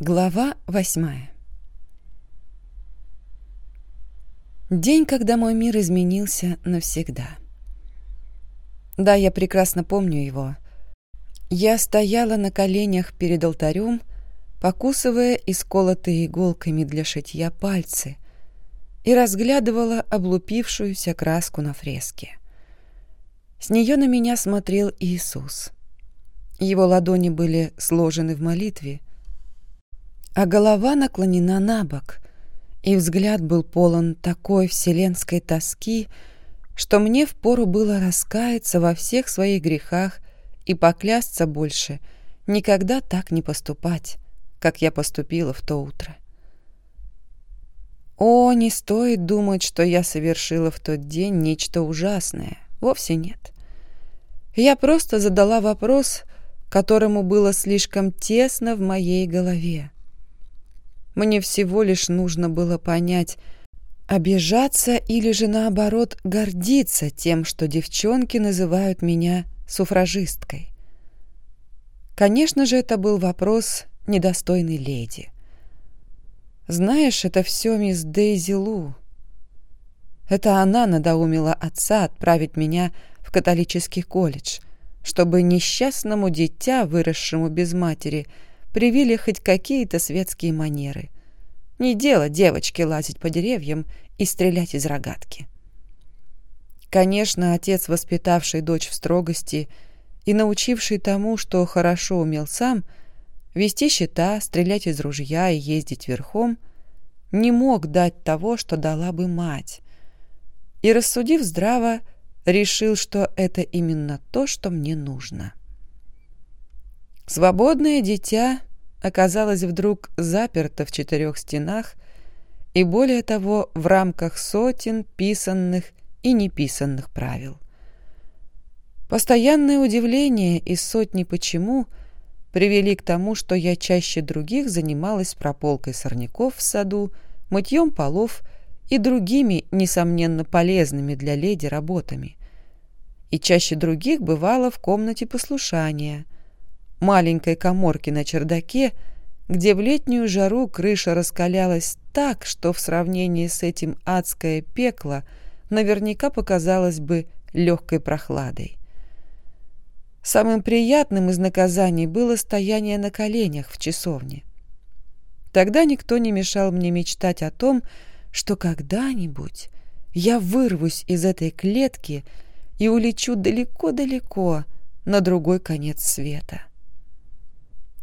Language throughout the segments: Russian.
Глава восьмая День, когда мой мир изменился навсегда. Да, я прекрасно помню его. Я стояла на коленях перед алтарем, покусывая исколотые иголками для шитья пальцы и разглядывала облупившуюся краску на фреске. С нее на меня смотрел Иисус. Его ладони были сложены в молитве, а голова наклонена на бок, и взгляд был полон такой вселенской тоски, что мне впору было раскаяться во всех своих грехах и поклясться больше никогда так не поступать, как я поступила в то утро. О, не стоит думать, что я совершила в тот день нечто ужасное. Вовсе нет. Я просто задала вопрос, которому было слишком тесно в моей голове. Мне всего лишь нужно было понять, обижаться или же наоборот гордиться тем, что девчонки называют меня суфражисткой. Конечно же, это был вопрос недостойной леди. Знаешь, это все мисс Дейзи Лу. Это она надоумила отца отправить меня в католический колледж, чтобы несчастному дитя, выросшему без матери, привили хоть какие-то светские манеры. Не дело девочке лазить по деревьям и стрелять из рогатки. Конечно, отец, воспитавший дочь в строгости и научивший тому, что хорошо умел сам, вести счета, стрелять из ружья и ездить верхом, не мог дать того, что дала бы мать. И, рассудив здраво, решил, что это именно то, что мне нужно. Свободное дитя оказалось вдруг заперто в четырех стенах и, более того, в рамках сотен писанных и неписанных правил. Постоянное удивление и сотни «почему» привели к тому, что я чаще других занималась прополкой сорняков в саду, мытьем полов и другими, несомненно, полезными для леди работами и чаще других бывало в комнате послушания, маленькой коморке на чердаке, где в летнюю жару крыша раскалялась так, что в сравнении с этим адское пекло наверняка показалось бы легкой прохладой. Самым приятным из наказаний было стояние на коленях в часовне. Тогда никто не мешал мне мечтать о том, что когда-нибудь я вырвусь из этой клетки – и улечу далеко-далеко на другой конец света.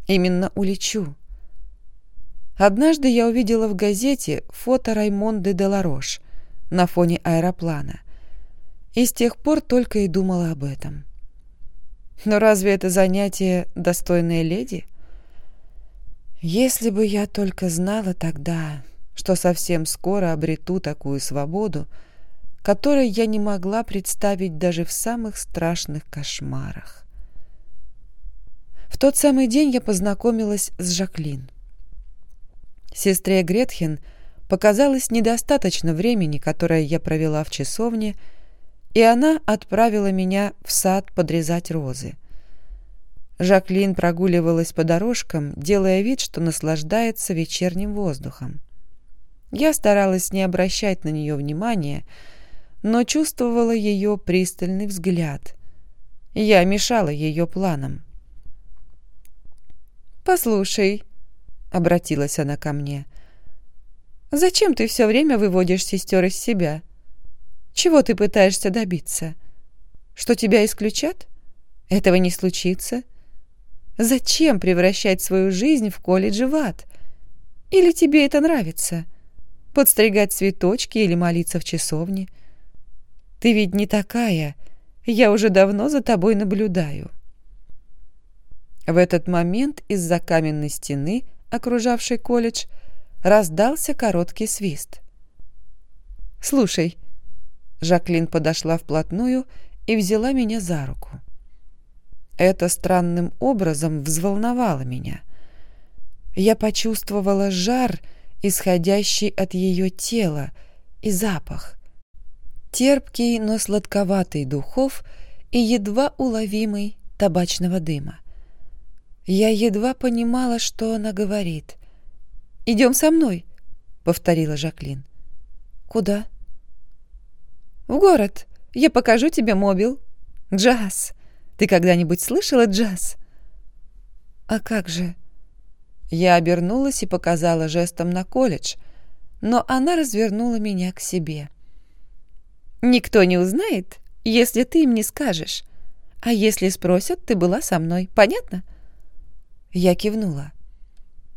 Именно улечу. Однажды я увидела в газете фото Раймонды де Ларош на фоне аэроплана и с тех пор только и думала об этом. Но разве это занятие достойное леди? Если бы я только знала тогда, что совсем скоро обрету такую свободу, которой я не могла представить даже в самых страшных кошмарах. В тот самый день я познакомилась с Жаклин. Сестре Гретхен показалось недостаточно времени, которое я провела в часовне, и она отправила меня в сад подрезать розы. Жаклин прогуливалась по дорожкам, делая вид, что наслаждается вечерним воздухом. Я старалась не обращать на нее внимания, но чувствовала ее пристальный взгляд. Я мешала ее планам. «Послушай», — обратилась она ко мне, — «зачем ты все время выводишь сестер из себя? Чего ты пытаешься добиться? Что тебя исключат? Этого не случится. Зачем превращать свою жизнь в колледж в ад? Или тебе это нравится? Подстригать цветочки или молиться в часовне?» Ты ведь не такая. Я уже давно за тобой наблюдаю». В этот момент из-за каменной стены, окружавшей колледж, раздался короткий свист. «Слушай», — Жаклин подошла вплотную и взяла меня за руку. Это странным образом взволновало меня. Я почувствовала жар, исходящий от ее тела, и запах терпкий, но сладковатый духов и едва уловимый табачного дыма. Я едва понимала, что она говорит, идем со мной», — повторила Жаклин. «Куда?» «В город. Я покажу тебе мобил. Джаз. Ты когда-нибудь слышала джаз?» «А как же?» Я обернулась и показала жестом на колледж, но она развернула меня к себе. «Никто не узнает, если ты им не скажешь. А если спросят, ты была со мной. Понятно?» Я кивнула.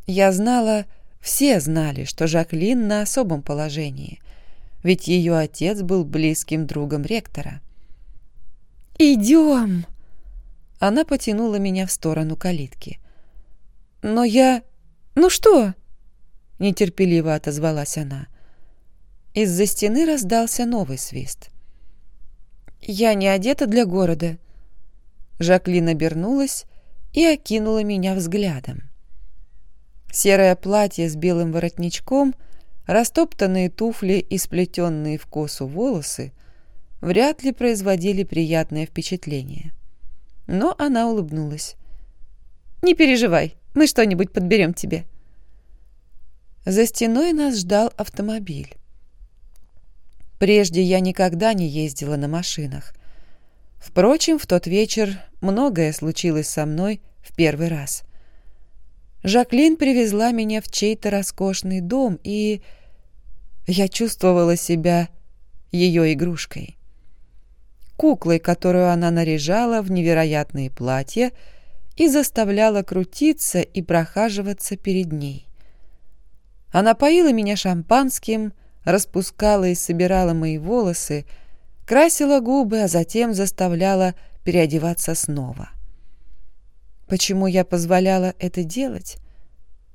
Я знала, все знали, что Жаклин на особом положении, ведь ее отец был близким другом ректора. «Идем!» Она потянула меня в сторону калитки. «Но я... Ну что?» Нетерпеливо отозвалась она. Из-за стены раздался новый свист. «Я не одета для города». Жаклин обернулась и окинула меня взглядом. Серое платье с белым воротничком, растоптанные туфли и сплетенные в косу волосы вряд ли производили приятное впечатление. Но она улыбнулась. «Не переживай, мы что-нибудь подберем тебе». За стеной нас ждал автомобиль. Прежде я никогда не ездила на машинах. Впрочем, в тот вечер многое случилось со мной в первый раз. Жаклин привезла меня в чей-то роскошный дом, и я чувствовала себя ее игрушкой. Куклой, которую она наряжала в невероятные платья и заставляла крутиться и прохаживаться перед ней. Она поила меня шампанским, распускала и собирала мои волосы, красила губы, а затем заставляла переодеваться снова. Почему я позволяла это делать?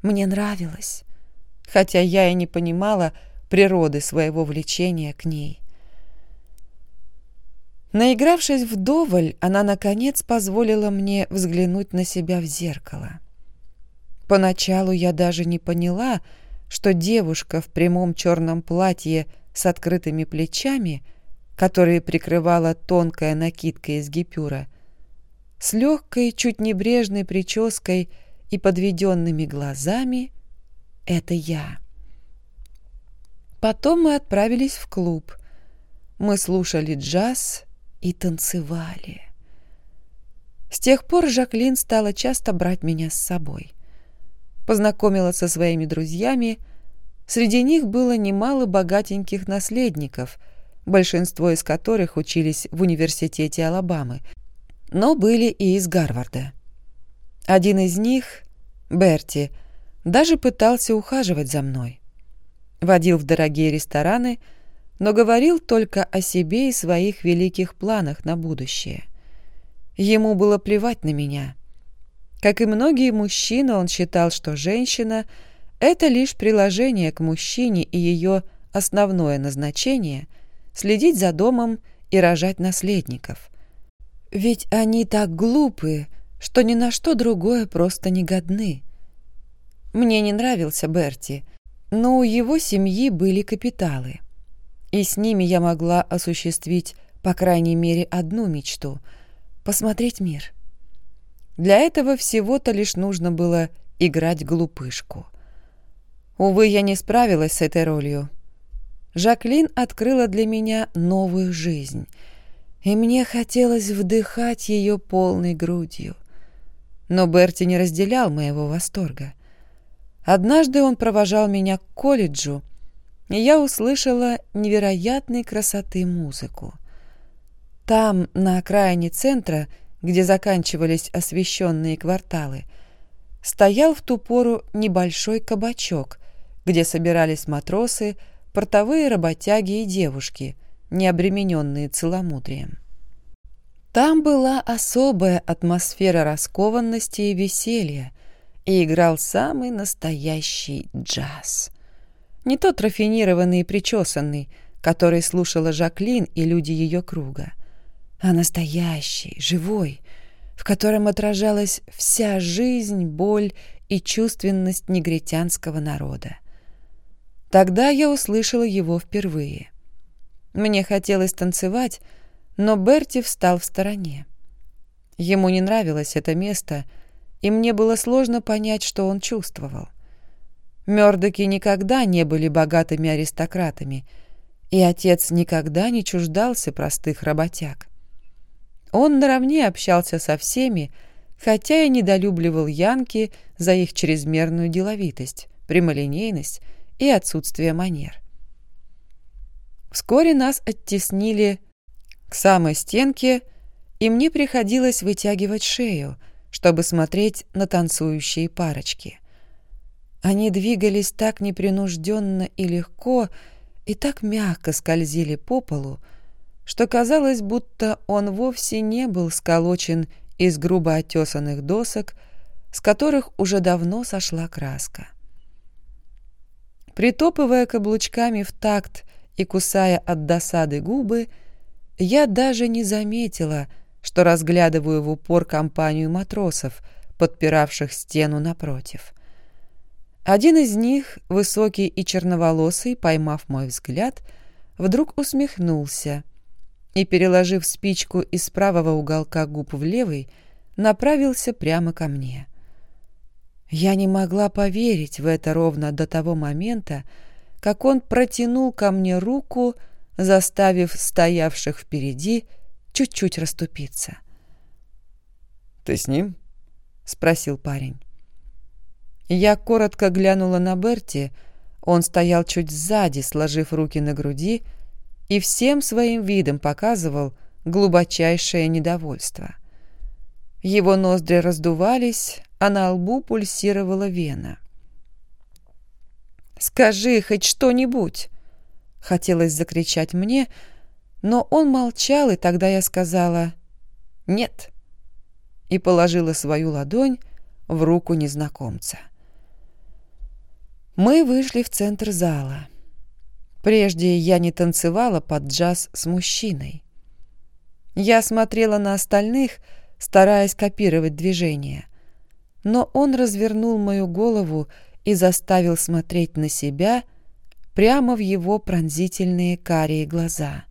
Мне нравилось, хотя я и не понимала природы своего влечения к ней. Наигравшись вдоволь, она, наконец, позволила мне взглянуть на себя в зеркало. Поначалу я даже не поняла, что девушка в прямом черном платье с открытыми плечами, которые прикрывала тонкая накидка из гипюра, с легкой, чуть небрежной прической и подведенными глазами — это я. Потом мы отправились в клуб. Мы слушали джаз и танцевали. С тех пор Жаклин стала часто брать меня с собой познакомила со своими друзьями. Среди них было немало богатеньких наследников, большинство из которых учились в университете Алабамы, но были и из Гарварда. Один из них, Берти, даже пытался ухаживать за мной. Водил в дорогие рестораны, но говорил только о себе и своих великих планах на будущее. Ему было плевать на меня — как и многие мужчины, он считал, что женщина – это лишь приложение к мужчине и ее основное назначение – следить за домом и рожать наследников. Ведь они так глупы, что ни на что другое просто не годны. Мне не нравился Берти, но у его семьи были капиталы, и с ними я могла осуществить по крайней мере одну мечту – посмотреть мир. Для этого всего-то лишь нужно было играть глупышку. Увы, я не справилась с этой ролью. Жаклин открыла для меня новую жизнь, и мне хотелось вдыхать ее полной грудью. Но Берти не разделял моего восторга. Однажды он провожал меня к колледжу, и я услышала невероятной красоты музыку. Там, на окраине центра, где заканчивались освещенные кварталы, стоял в ту пору небольшой кабачок, где собирались матросы, портовые работяги и девушки, не обремененные целомудрием. Там была особая атмосфера раскованности и веселья, и играл самый настоящий джаз. Не тот рафинированный и причесанный, который слушала Жаклин и люди ее круга, а настоящий, живой, в котором отражалась вся жизнь, боль и чувственность негритянского народа. Тогда я услышала его впервые. Мне хотелось танцевать, но Берти встал в стороне. Ему не нравилось это место, и мне было сложно понять, что он чувствовал. Мёрдоки никогда не были богатыми аристократами, и отец никогда не чуждался простых работяг. Он наравне общался со всеми, хотя и недолюбливал Янки за их чрезмерную деловитость, прямолинейность и отсутствие манер. Вскоре нас оттеснили к самой стенке, и мне приходилось вытягивать шею, чтобы смотреть на танцующие парочки. Они двигались так непринужденно и легко, и так мягко скользили по полу, что казалось, будто он вовсе не был сколочен из грубо отесанных досок, с которых уже давно сошла краска. Притопывая каблучками в такт и кусая от досады губы, я даже не заметила, что разглядываю в упор компанию матросов, подпиравших стену напротив. Один из них, высокий и черноволосый, поймав мой взгляд, вдруг усмехнулся и, переложив спичку из правого уголка губ в левый, направился прямо ко мне. Я не могла поверить в это ровно до того момента, как он протянул ко мне руку, заставив стоявших впереди чуть-чуть расступиться. «Ты с ним?» — спросил парень. Я коротко глянула на Берти, он стоял чуть сзади, сложив руки на груди, и всем своим видом показывал глубочайшее недовольство. Его ноздри раздувались, а на лбу пульсировала вена. «Скажи хоть что-нибудь!» Хотелось закричать мне, но он молчал, и тогда я сказала «нет» и положила свою ладонь в руку незнакомца. Мы вышли в центр зала. Прежде я не танцевала под джаз с мужчиной. Я смотрела на остальных, стараясь копировать движения, но он развернул мою голову и заставил смотреть на себя прямо в его пронзительные карие глаза.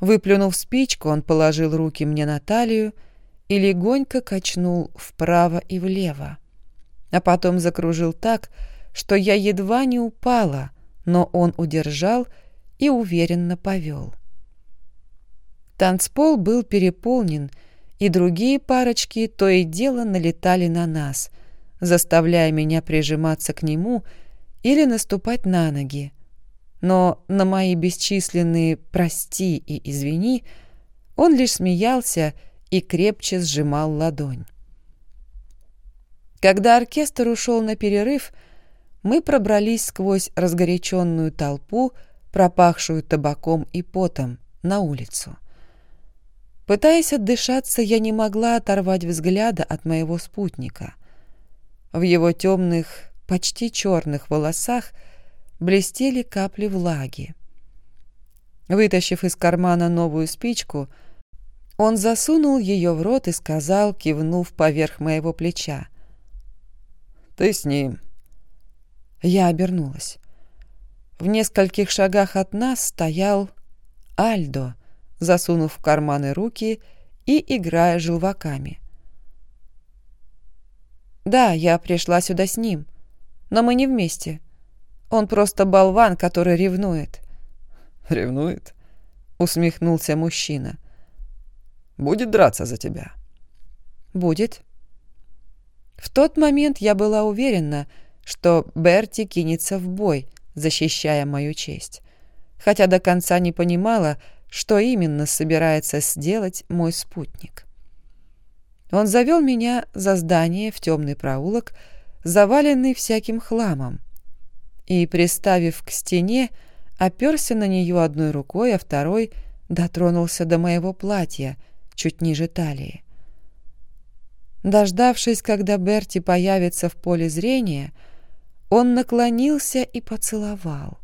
Выплюнув спичку, он положил руки мне на талию и легонько качнул вправо и влево, а потом закружил так, что я едва не упала, но он удержал и уверенно повел. Танцпол был переполнен, и другие парочки то и дело налетали на нас — заставляя меня прижиматься к нему или наступать на ноги. Но на мои бесчисленные «прости» и «извини» он лишь смеялся и крепче сжимал ладонь. Когда оркестр ушел на перерыв, мы пробрались сквозь разгоряченную толпу, пропахшую табаком и потом, на улицу. Пытаясь отдышаться, я не могла оторвать взгляда от моего спутника. В его темных, почти черных волосах блестели капли влаги. Вытащив из кармана новую спичку, он засунул ее в рот и сказал, кивнув поверх моего плеча. «Ты с ним». Я обернулась. В нескольких шагах от нас стоял Альдо, засунув в карманы руки и играя желваками. Да, я пришла сюда с ним, но мы не вместе. Он просто болван, который ревнует. Ревнует? Усмехнулся мужчина. Будет драться за тебя? Будет. В тот момент я была уверена, что Берти кинется в бой, защищая мою честь, хотя до конца не понимала, что именно собирается сделать мой спутник. Он завел меня за здание в темный проулок, заваленный всяким хламом, и, приставив к стене, оперся на нее одной рукой, а второй дотронулся до моего платья, чуть ниже талии. Дождавшись, когда Берти появится в поле зрения, он наклонился и поцеловал.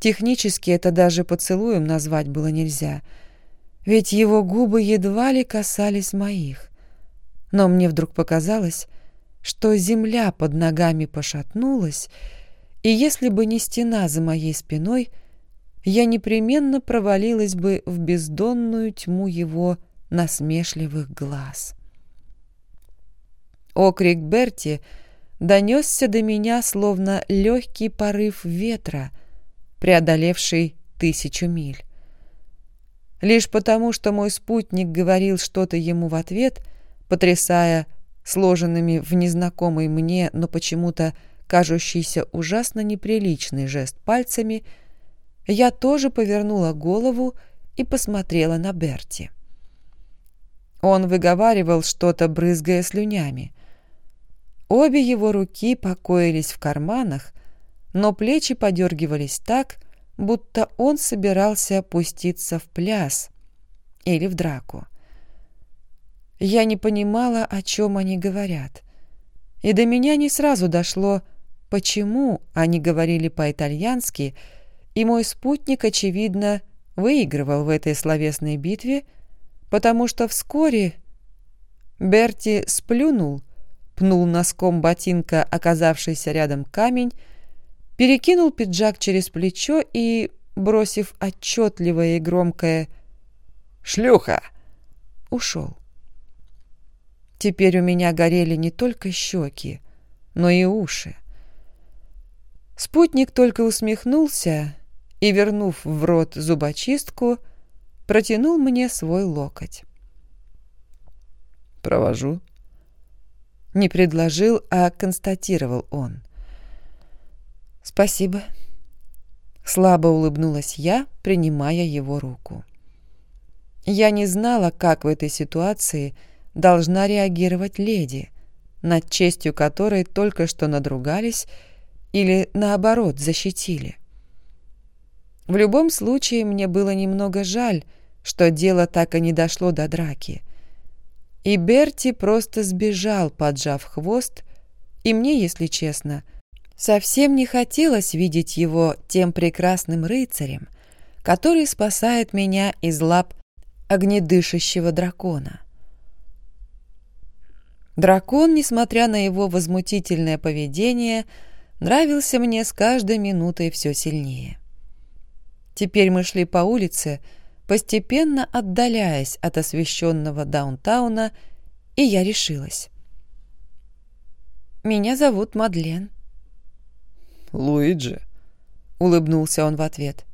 Технически это даже поцелуем назвать было нельзя — ведь его губы едва ли касались моих. Но мне вдруг показалось, что земля под ногами пошатнулась, и если бы не стена за моей спиной, я непременно провалилась бы в бездонную тьму его насмешливых глаз. Окрик Берти донесся до меня словно легкий порыв ветра, преодолевший тысячу миль. Лишь потому, что мой спутник говорил что-то ему в ответ, потрясая сложенными в незнакомый мне, но почему-то кажущийся ужасно неприличный жест пальцами, я тоже повернула голову и посмотрела на Берти. Он выговаривал что-то, брызгая слюнями. Обе его руки покоились в карманах, но плечи подергивались так, будто он собирался опуститься в пляс или в драку. Я не понимала, о чем они говорят. И до меня не сразу дошло, почему они говорили по-итальянски, и мой спутник, очевидно, выигрывал в этой словесной битве, потому что вскоре Берти сплюнул, пнул носком ботинка оказавшийся рядом камень, перекинул пиджак через плечо и, бросив отчетливое и громкое «Шлюха!», ушел. Теперь у меня горели не только щеки, но и уши. Спутник только усмехнулся и, вернув в рот зубочистку, протянул мне свой локоть. «Провожу?» Не предложил, а констатировал он. «Спасибо». Слабо улыбнулась я, принимая его руку. Я не знала, как в этой ситуации – должна реагировать леди, над честью которой только что надругались или, наоборот, защитили. В любом случае, мне было немного жаль, что дело так и не дошло до драки. И Берти просто сбежал, поджав хвост, и мне, если честно, совсем не хотелось видеть его тем прекрасным рыцарем, который спасает меня из лап огнедышащего дракона. Дракон, несмотря на его возмутительное поведение, нравился мне с каждой минутой все сильнее. Теперь мы шли по улице, постепенно отдаляясь от освещенного даунтауна, и я решилась. «Меня зовут Мадлен». «Луиджи», — улыбнулся он в ответ.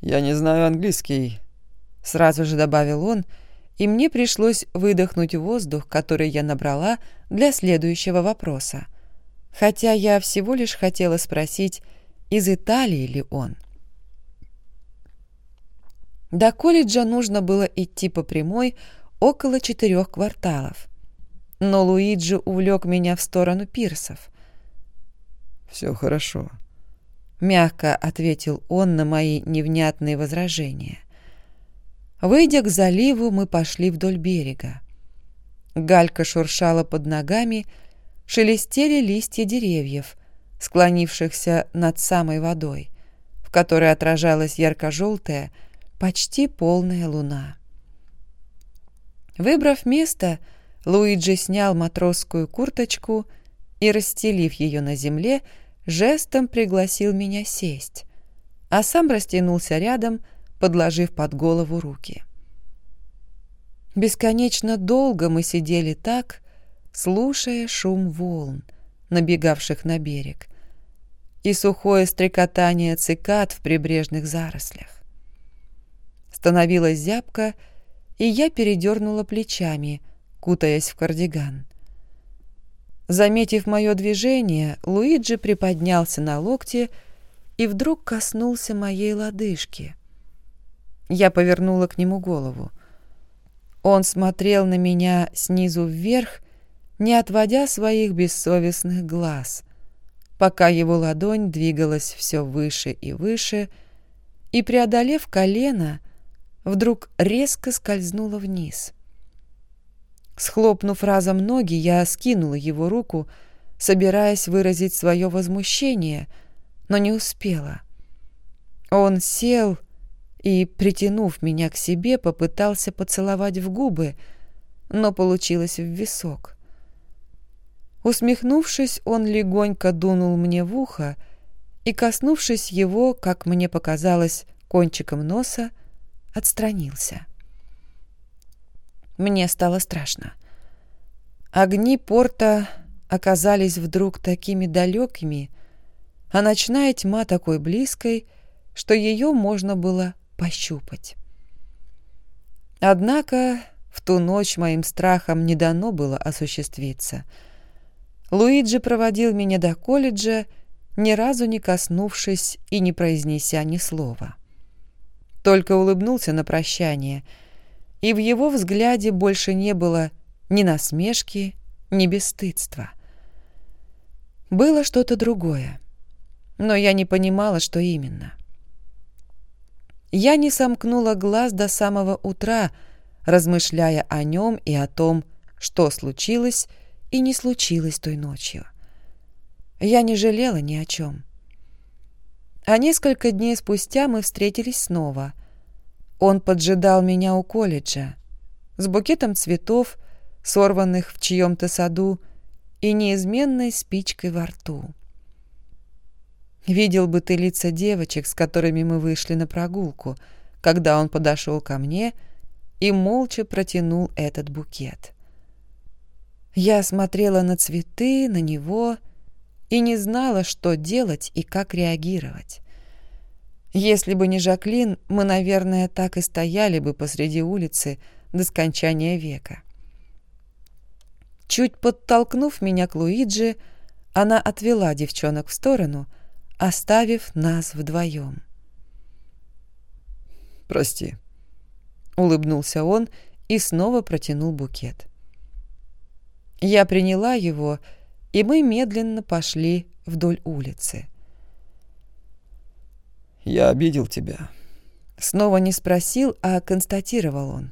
«Я не знаю английский», — сразу же добавил он, — и мне пришлось выдохнуть воздух, который я набрала для следующего вопроса. Хотя я всего лишь хотела спросить, из Италии ли он. До колледжа нужно было идти по прямой около четырех кварталов. Но Луиджи увлек меня в сторону пирсов. «Все хорошо», — мягко ответил он на мои невнятные возражения. Выйдя к заливу, мы пошли вдоль берега. Галька шуршала под ногами, шелестели листья деревьев, склонившихся над самой водой, в которой отражалась ярко-желтая, почти полная луна. Выбрав место, Луиджи снял матросскую курточку и, расстелив ее на земле, жестом пригласил меня сесть, а сам растянулся рядом, подложив под голову руки. Бесконечно долго мы сидели так, слушая шум волн, набегавших на берег, и сухое стрекотание цикад в прибрежных зарослях. Становилась зябко, и я передернула плечами, кутаясь в кардиган. Заметив мое движение, Луиджи приподнялся на локте и вдруг коснулся моей лодыжки — я повернула к нему голову. Он смотрел на меня снизу вверх, не отводя своих бессовестных глаз, пока его ладонь двигалась все выше и выше, и, преодолев колено, вдруг резко скользнула вниз. Схлопнув разом ноги, я скинула его руку, собираясь выразить свое возмущение, но не успела. Он сел и, притянув меня к себе, попытался поцеловать в губы, но получилось в висок. Усмехнувшись, он легонько дунул мне в ухо и, коснувшись его, как мне показалось, кончиком носа, отстранился. Мне стало страшно. Огни порта оказались вдруг такими далекими, а ночная тьма такой близкой, что ее можно было пощупать. Однако в ту ночь моим страхом не дано было осуществиться. Луиджи проводил меня до колледжа, ни разу не коснувшись и не произнеся ни слова. Только улыбнулся на прощание, и в его взгляде больше не было ни насмешки, ни бесстыдства. Было что-то другое, но я не понимала, что именно. Я не сомкнула глаз до самого утра, размышляя о нем и о том, что случилось и не случилось той ночью. Я не жалела ни о чем. А несколько дней спустя мы встретились снова. Он поджидал меня у колледжа с букетом цветов, сорванных в чьем-то саду, и неизменной спичкой во рту. Видел бы ты лица девочек, с которыми мы вышли на прогулку, когда он подошел ко мне и молча протянул этот букет. Я смотрела на цветы, на него и не знала, что делать и как реагировать. Если бы не Жаклин, мы, наверное, так и стояли бы посреди улицы до скончания века. Чуть подтолкнув меня к Луиджи, она отвела девчонок в сторону, оставив нас вдвоем. «Прости», — улыбнулся он и снова протянул букет. Я приняла его, и мы медленно пошли вдоль улицы. «Я обидел тебя», — снова не спросил, а констатировал он.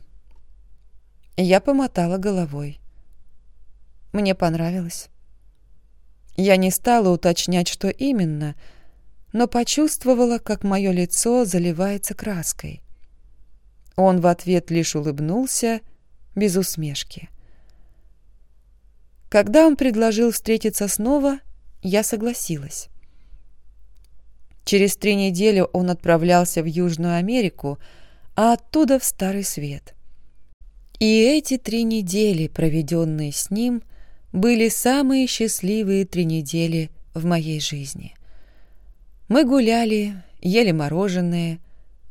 Я помотала головой. Мне понравилось. Я не стала уточнять, что именно, но почувствовала, как мое лицо заливается краской. Он в ответ лишь улыбнулся, без усмешки. Когда он предложил встретиться снова, я согласилась. Через три недели он отправлялся в Южную Америку, а оттуда в Старый Свет. И эти три недели, проведенные с ним, были самые счастливые три недели в моей жизни. Мы гуляли, ели мороженое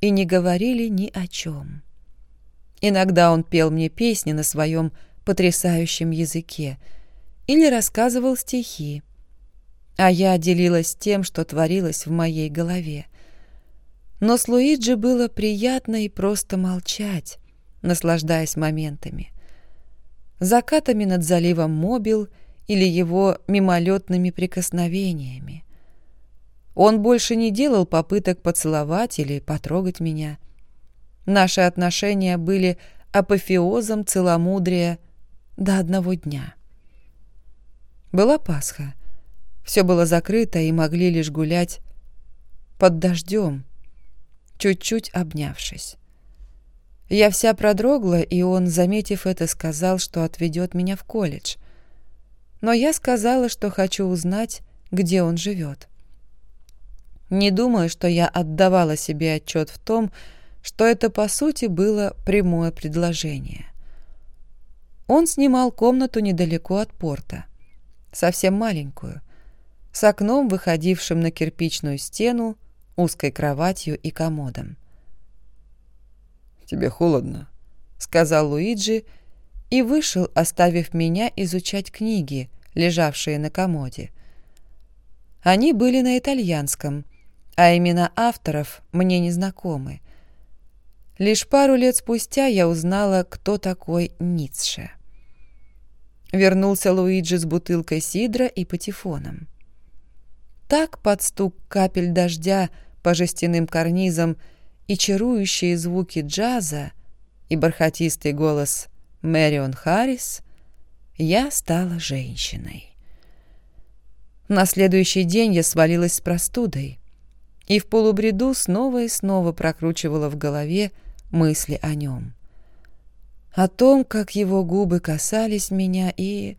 и не говорили ни о чем. Иногда он пел мне песни на своем потрясающем языке или рассказывал стихи, а я делилась тем, что творилось в моей голове. Но с Луиджи было приятно и просто молчать, наслаждаясь моментами закатами над заливом Мобил или его мимолетными прикосновениями. Он больше не делал попыток поцеловать или потрогать меня. Наши отношения были апофеозом целомудрия до одного дня. Была Пасха. Все было закрыто, и могли лишь гулять под дождем, чуть-чуть обнявшись. Я вся продрогла, и он, заметив это, сказал, что отведет меня в колледж. Но я сказала, что хочу узнать, где он живет. Не думаю, что я отдавала себе отчет в том, что это, по сути, было прямое предложение. Он снимал комнату недалеко от порта, совсем маленькую, с окном, выходившим на кирпичную стену, узкой кроватью и комодом. «Тебе холодно», — сказал Луиджи и вышел, оставив меня изучать книги, лежавшие на комоде. Они были на итальянском, а имена авторов мне не знакомы. Лишь пару лет спустя я узнала, кто такой Ницше. Вернулся Луиджи с бутылкой сидра и патефоном. Так под стук капель дождя по жестяным карнизам и чарующие звуки джаза и бархатистый голос Мэрион Харрис, я стала женщиной. На следующий день я свалилась с простудой и в полубреду снова и снова прокручивала в голове мысли о нем. О том, как его губы касались меня и...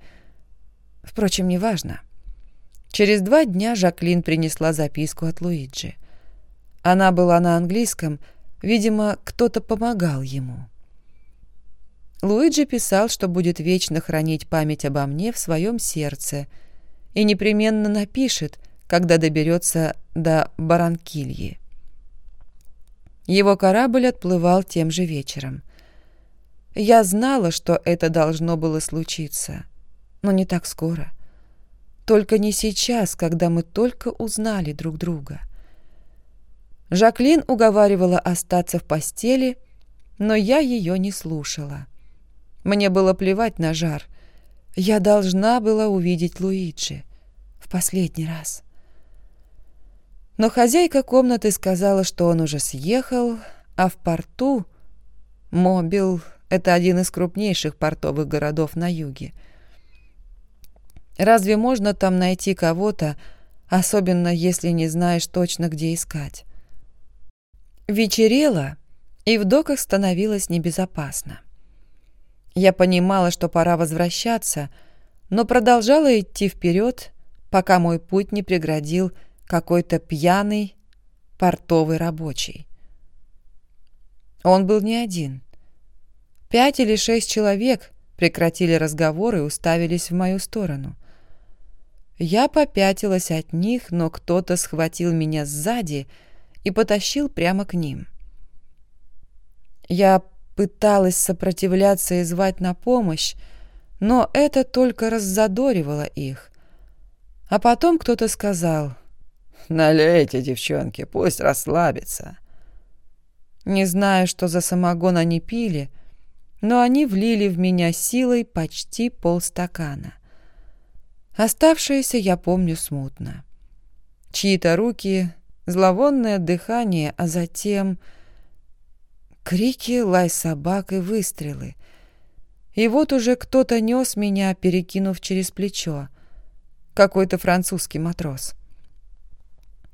Впрочем, неважно. Через два дня Жаклин принесла записку от Луиджи. Она была на английском, видимо, кто-то помогал ему. Луиджи писал, что будет вечно хранить память обо мне в своем сердце и непременно напишет, когда доберется до Баранкильи. Его корабль отплывал тем же вечером. Я знала, что это должно было случиться, но не так скоро. Только не сейчас, когда мы только узнали друг друга. Жаклин уговаривала остаться в постели, но я ее не слушала. Мне было плевать на жар. Я должна была увидеть Луиджи в последний раз. Но хозяйка комнаты сказала, что он уже съехал, а в порту Мобил — это один из крупнейших портовых городов на юге. Разве можно там найти кого-то, особенно если не знаешь точно, где искать? Вечерело, и в доках становилось небезопасно. Я понимала, что пора возвращаться, но продолжала идти вперед, пока мой путь не преградил какой-то пьяный портовый рабочий. Он был не один. Пять или шесть человек прекратили разговор и уставились в мою сторону. Я попятилась от них, но кто-то схватил меня сзади и потащил прямо к ним. Я пыталась сопротивляться и звать на помощь, но это только раззадоривало их. А потом кто-то сказал «Налейте, девчонки, пусть расслабится». Не знаю, что за самогон они пили, но они влили в меня силой почти полстакана. Оставшееся я помню смутно. Чьи-то руки, зловонное дыхание, а затем крики, лай собак и выстрелы. И вот уже кто-то нес меня, перекинув через плечо. Какой-то французский матрос.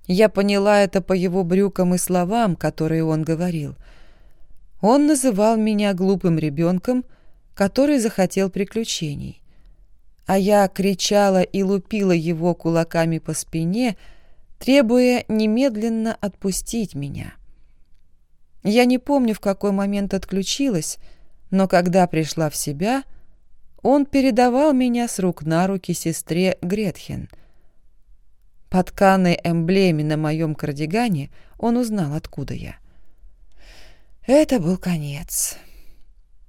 Я поняла это по его брюкам и словам, которые он говорил. Он называл меня глупым ребенком, который захотел приключений. А я кричала и лупила его кулаками по спине, требуя немедленно отпустить меня. Я не помню, в какой момент отключилась, но когда пришла в себя, он передавал меня с рук на руки сестре Гретхен — по тканой эмблеме на моем кардигане он узнал, откуда я. Это был конец.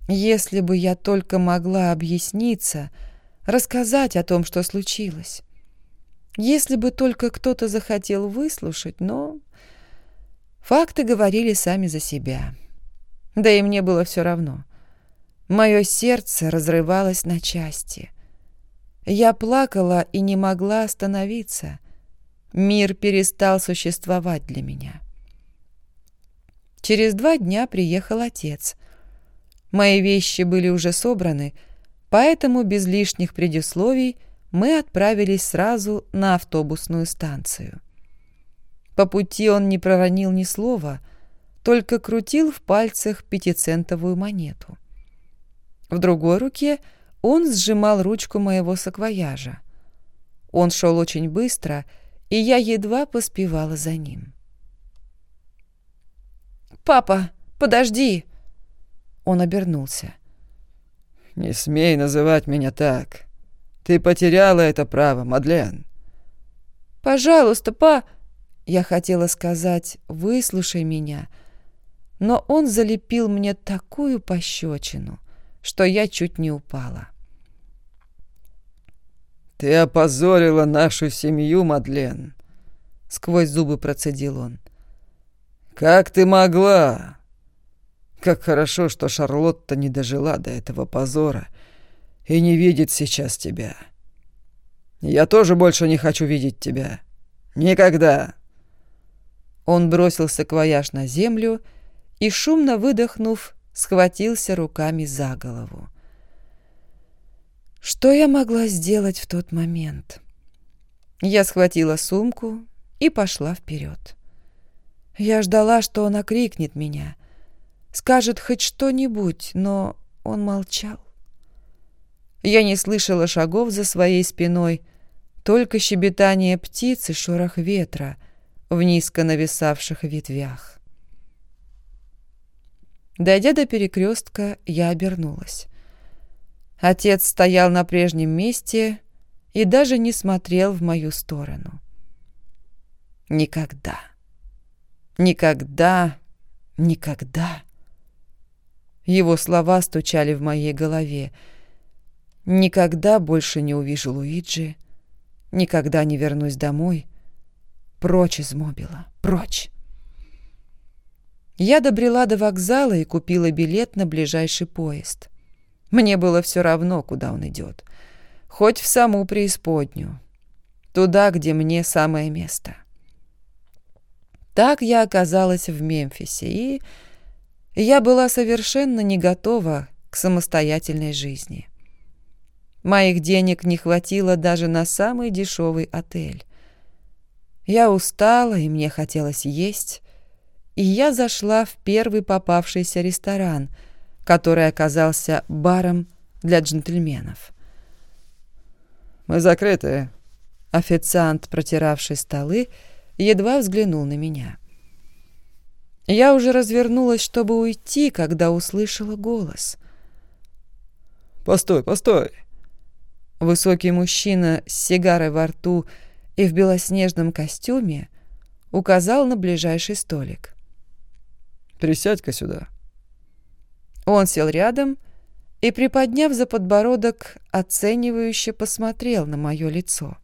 Если бы я только могла объясниться, рассказать о том, что случилось. Если бы только кто-то захотел выслушать, но... Факты говорили сами за себя. Да и мне было все равно. Мое сердце разрывалось на части. Я плакала и не могла остановиться — Мир перестал существовать для меня. Через два дня приехал отец. Мои вещи были уже собраны, поэтому без лишних предисловий мы отправились сразу на автобусную станцию. По пути он не проронил ни слова, только крутил в пальцах пятицентовую монету. В другой руке он сжимал ручку моего саквояжа. Он шел очень быстро и я едва поспевала за ним. «Папа, подожди!» Он обернулся. «Не смей называть меня так. Ты потеряла это право, Мадлен». «Пожалуйста, па...» Я хотела сказать «выслушай меня», но он залепил мне такую пощечину, что я чуть не упала. «Ты опозорила нашу семью, Мадлен!» Сквозь зубы процедил он. «Как ты могла?» «Как хорошо, что Шарлотта не дожила до этого позора и не видит сейчас тебя. Я тоже больше не хочу видеть тебя. Никогда!» Он бросился квояж на землю и, шумно выдохнув, схватился руками за голову. Что я могла сделать в тот момент? Я схватила сумку и пошла вперед. Я ждала, что он окрикнет меня, скажет хоть что-нибудь, но он молчал. Я не слышала шагов за своей спиной, только щебетание птиц и шорох ветра в низко нависавших ветвях. Дойдя до перекрестка, я обернулась. Отец стоял на прежнем месте и даже не смотрел в мою сторону. Никогда. Никогда. Никогда. Его слова стучали в моей голове. Никогда больше не увижу Луиджи. Никогда не вернусь домой. Прочь из Мобила. Прочь. Я добрела до вокзала и купила билет на ближайший поезд. Мне было все равно, куда он идет. Хоть в саму преисподнюю. Туда, где мне самое место. Так я оказалась в Мемфисе, и я была совершенно не готова к самостоятельной жизни. Моих денег не хватило даже на самый дешевый отель. Я устала, и мне хотелось есть, и я зашла в первый попавшийся ресторан, который оказался баром для джентльменов. «Мы закрыты», — официант, протиравший столы, едва взглянул на меня. Я уже развернулась, чтобы уйти, когда услышала голос. «Постой, постой!» Высокий мужчина с сигарой во рту и в белоснежном костюме указал на ближайший столик. Присядь-ка сюда». Он сел рядом и, приподняв за подбородок, оценивающе посмотрел на мое лицо.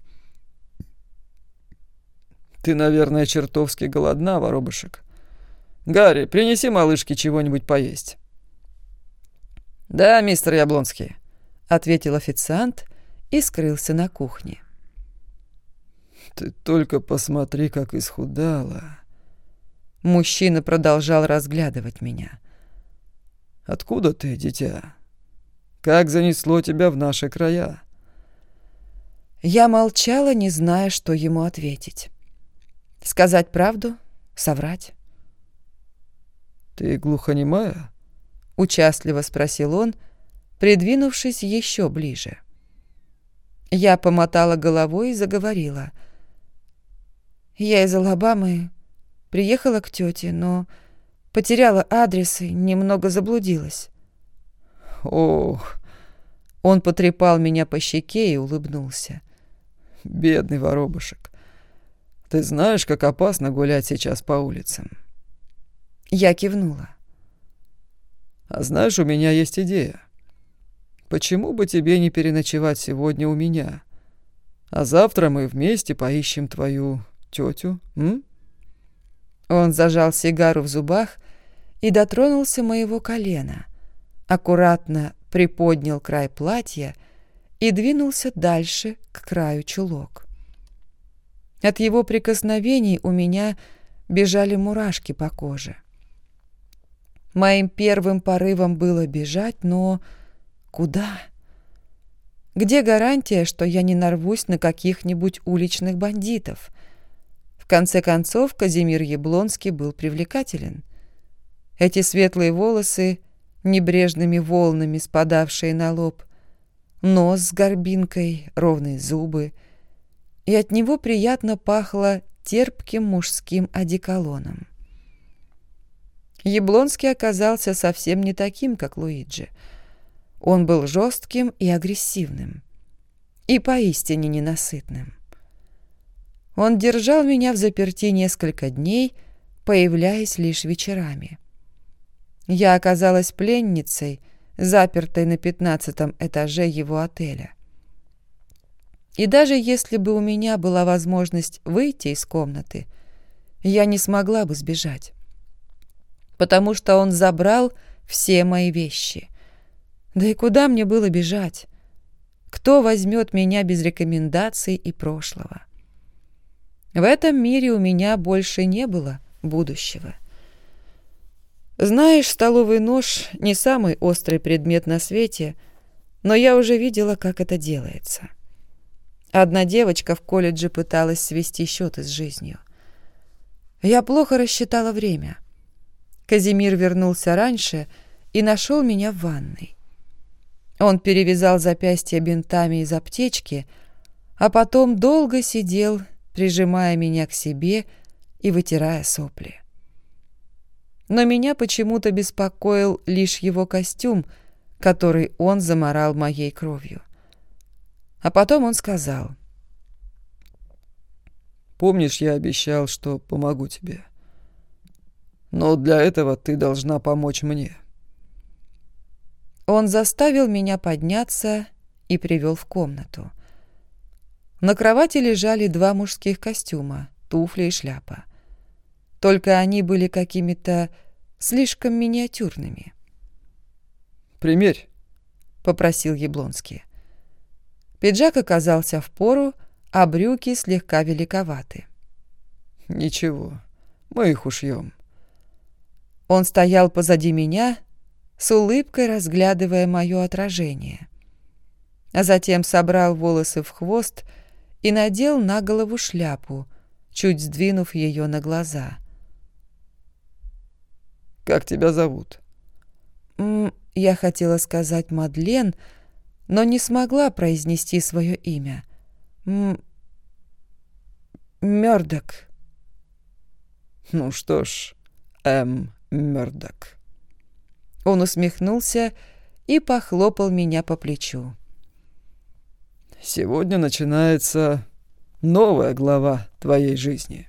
«Ты, наверное, чертовски голодна, воробушек. Гарри, принеси малышке чего-нибудь поесть». «Да, мистер Яблонский», — ответил официант и скрылся на кухне. «Ты только посмотри, как исхудала», Мужчина продолжал разглядывать меня. «Откуда ты, дитя? Как занесло тебя в наши края?» Я молчала, не зная, что ему ответить. Сказать правду? Соврать? «Ты глухонемая?» — участливо спросил он, придвинувшись еще ближе. Я помотала головой и заговорила. «Я из Алабамы, Приехала к тете, но потеряла адрес и немного заблудилась. Ох. Он потрепал меня по щеке и улыбнулся. Бедный воробушек. Ты знаешь, как опасно гулять сейчас по улицам? Я кивнула. А знаешь, у меня есть идея. Почему бы тебе не переночевать сегодня у меня? А завтра мы вместе поищем твою тетю, м? Он зажал сигару в зубах и дотронулся моего колена, аккуратно приподнял край платья и двинулся дальше к краю чулок. От его прикосновений у меня бежали мурашки по коже. Моим первым порывом было бежать, но куда? Где гарантия, что я не нарвусь на каких-нибудь уличных бандитов? В конце концов, Казимир Яблонский был привлекателен. Эти светлые волосы, небрежными волнами спадавшие на лоб, нос с горбинкой, ровные зубы, и от него приятно пахло терпким мужским одеколоном. Яблонский оказался совсем не таким, как Луиджи. Он был жестким и агрессивным, и поистине ненасытным. Он держал меня в заперти несколько дней, появляясь лишь вечерами. Я оказалась пленницей, запертой на пятнадцатом этаже его отеля. И даже если бы у меня была возможность выйти из комнаты, я не смогла бы сбежать, потому что он забрал все мои вещи. Да и куда мне было бежать? Кто возьмет меня без рекомендаций и прошлого? В этом мире у меня больше не было будущего. Знаешь, столовый нож не самый острый предмет на свете, но я уже видела, как это делается. Одна девочка в колледже пыталась свести счеты с жизнью. Я плохо рассчитала время. Казимир вернулся раньше и нашел меня в ванной. Он перевязал запястье бинтами из аптечки, а потом долго сидел прижимая меня к себе и вытирая сопли. Но меня почему-то беспокоил лишь его костюм, который он заморал моей кровью. А потом он сказал. «Помнишь, я обещал, что помогу тебе. Но для этого ты должна помочь мне». Он заставил меня подняться и привел в комнату. На кровати лежали два мужских костюма, туфли и шляпа. Только они были какими-то слишком миниатюрными. «Примерь», — попросил Яблонский. Пиджак оказался в пору, а брюки слегка великоваты. «Ничего, мы их ушьем». Он стоял позади меня, с улыбкой разглядывая мое отражение. А затем собрал волосы в хвост и надел на голову шляпу, чуть сдвинув ее на глаза. «Как тебя зовут?» М я хотела сказать Мадлен, но не смогла произнести свое имя. М Мёрдок. «Ну что ж, М. Мёрдок». Он усмехнулся и похлопал меня по плечу. «Сегодня начинается новая глава твоей жизни».